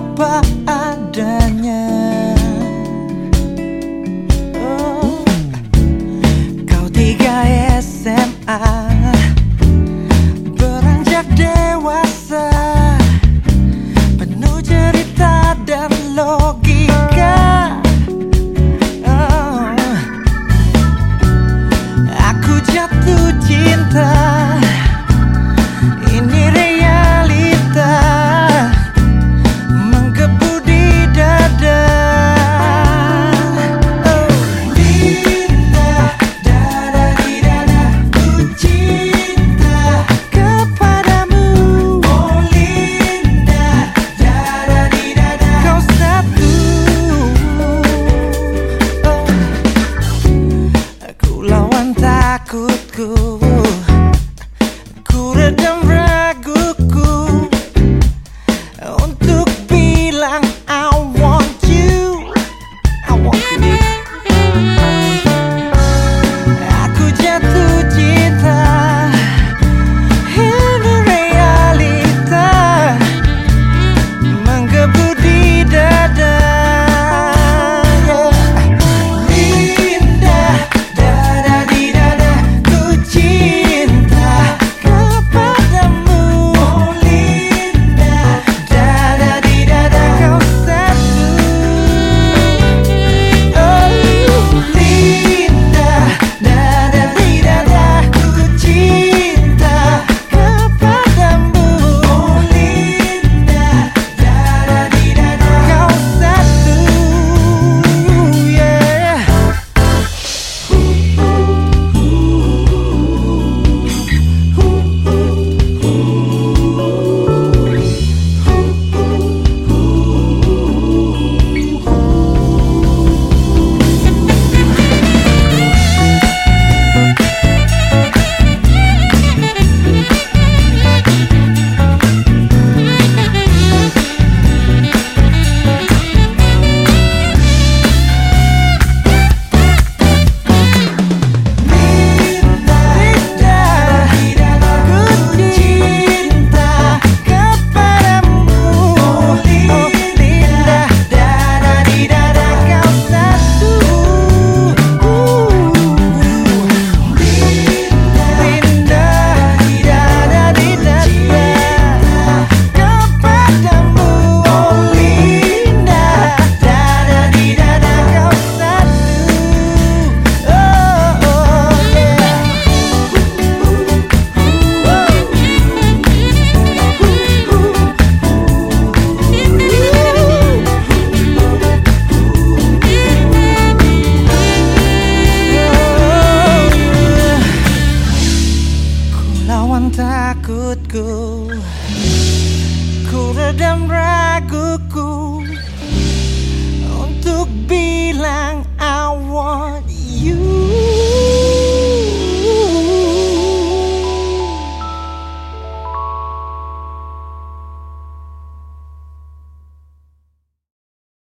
apa adanya. Lawan takutku. Ku redam raguku.